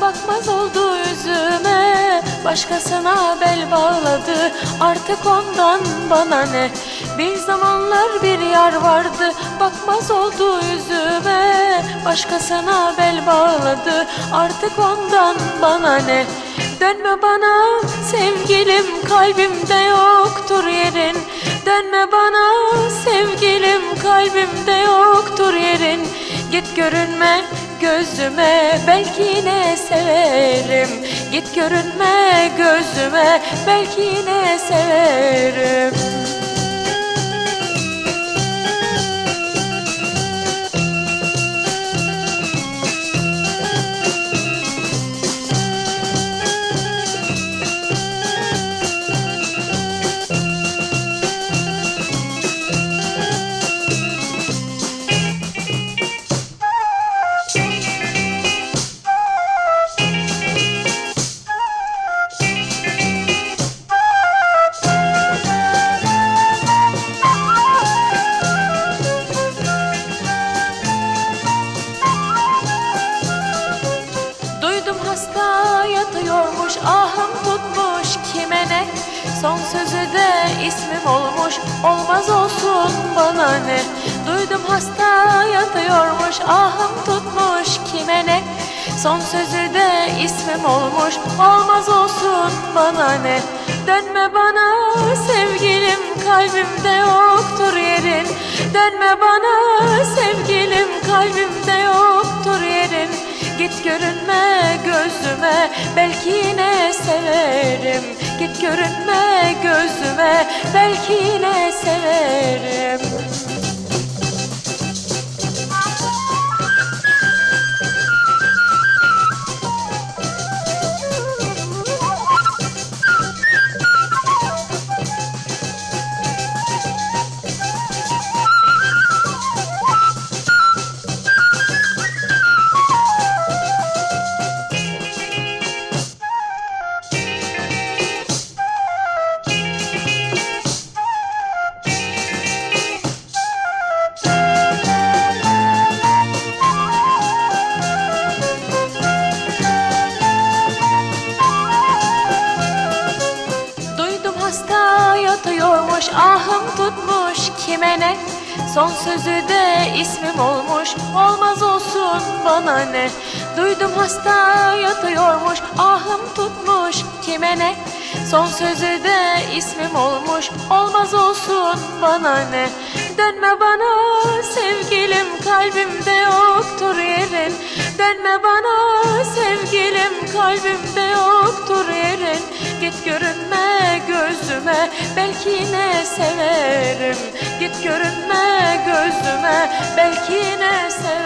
Bakmaz oldu yüzüme. Başkasına bel bağladı Artık ondan bana ne? Bir zamanlar bir yar vardı Bakmaz oldu yüzüme. Başkasına bel bağladı Artık ondan bana ne? Dönme bana sevgilim kalbimde yoktur yerin. Dönme bana sevgilim kalbimde yoktur yerin. Git görünme gözüme belki yine severim? Git görünme gözüme belki yine severim Son sözü de ismim olmuş olmaz olsun bana ne? Duydum hasta yatıyormuş ahım tutmuş kime ne? Son sözü de ismim olmuş olmaz olsun bana ne? Dönme bana sevgilim kalbimde yoktur yerin. Dönme bana sevgilim kalbimde yoktur yerin. Git görünme gözüme belki yine severim görünme gözüme belki yine severim ahım tutmuş kime ne? Son sözü de ismim olmuş olmaz olsun bana ne? Duydum hasta yatıyormuş ahım tutmuş kime ne? Son sözü de ismim olmuş olmaz olsun bana ne? Dönme bana sevgilim kalbimde yoktur yerin. Dönme bana sevgilim kalbimde yoktur yerin. Git görünme belki yine severim? Git görünme gözüme. Belki yine severim